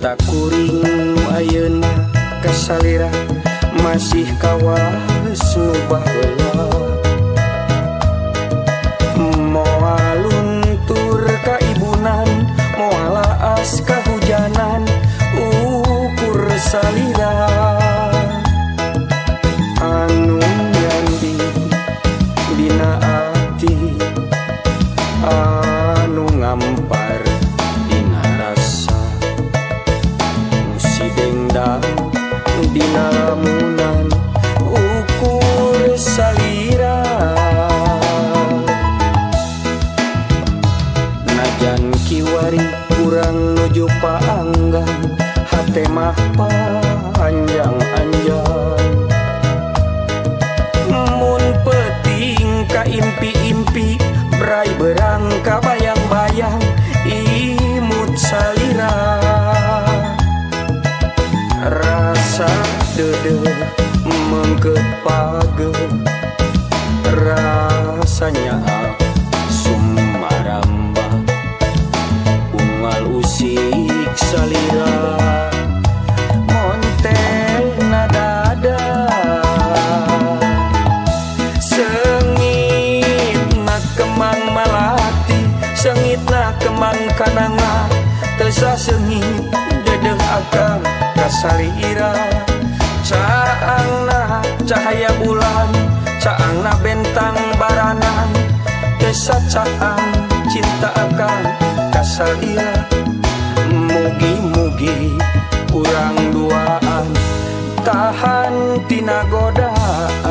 tak takuring Ayeuna kesalira masih kawas kawal subah moal luntur kaibunan moala aska dinamunan ukur salira najan kiwari kurang nuju paanggang hatemah panjang rasa dede mengket page rasanya sumaramba. Ungal usik salira. Montel nadada. Sengit kemang malati sengit kemang kananga. Sengit dedeh akang kasalira caang na cahaya bulan caangna bentang baranan. Desa caang cinta akan kasalia mugi-mugi kurang duaan tahan tina godaan.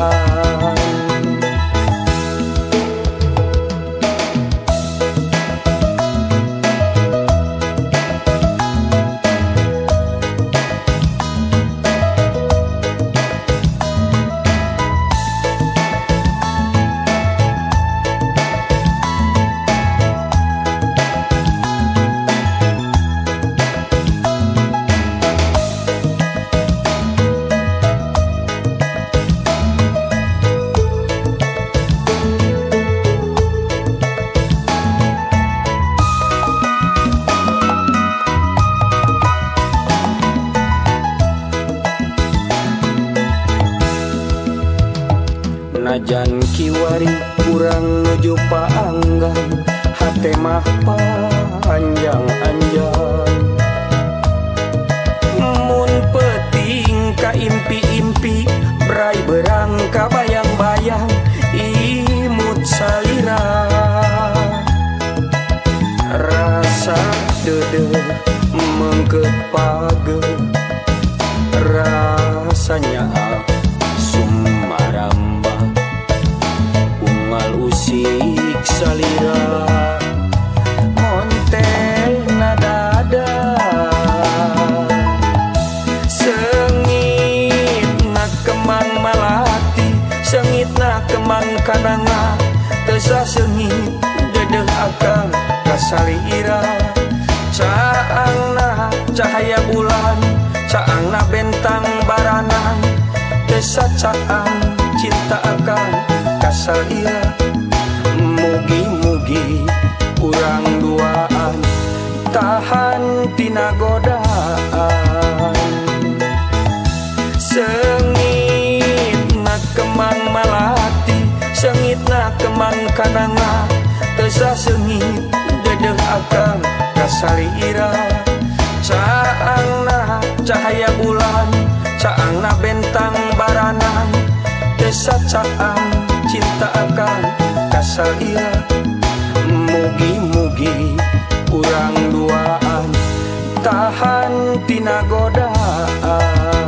Najan kiwari kurang nuju paanggan hate mah panjang anjang. Mun peting ka impi-impi berai berang ka bayang-bayang imut salira. Rasa dede mengket page rasanya sumaramba ungal usik salira kananga sengit akang kasalira cahaya bulan caang na bentang baranan. Desa caang cinta akan kasalira mugi-mugi kurang duaan tahan tina godaan. Sengit na kemang malati sengit na kemang kananga tesa sengit dedeh akang kasalira caang na cahaya bulan caang na bentang baranan. Desa caang cinta akan saya. Mugi-mugi kurang duaan tahan tina godaan.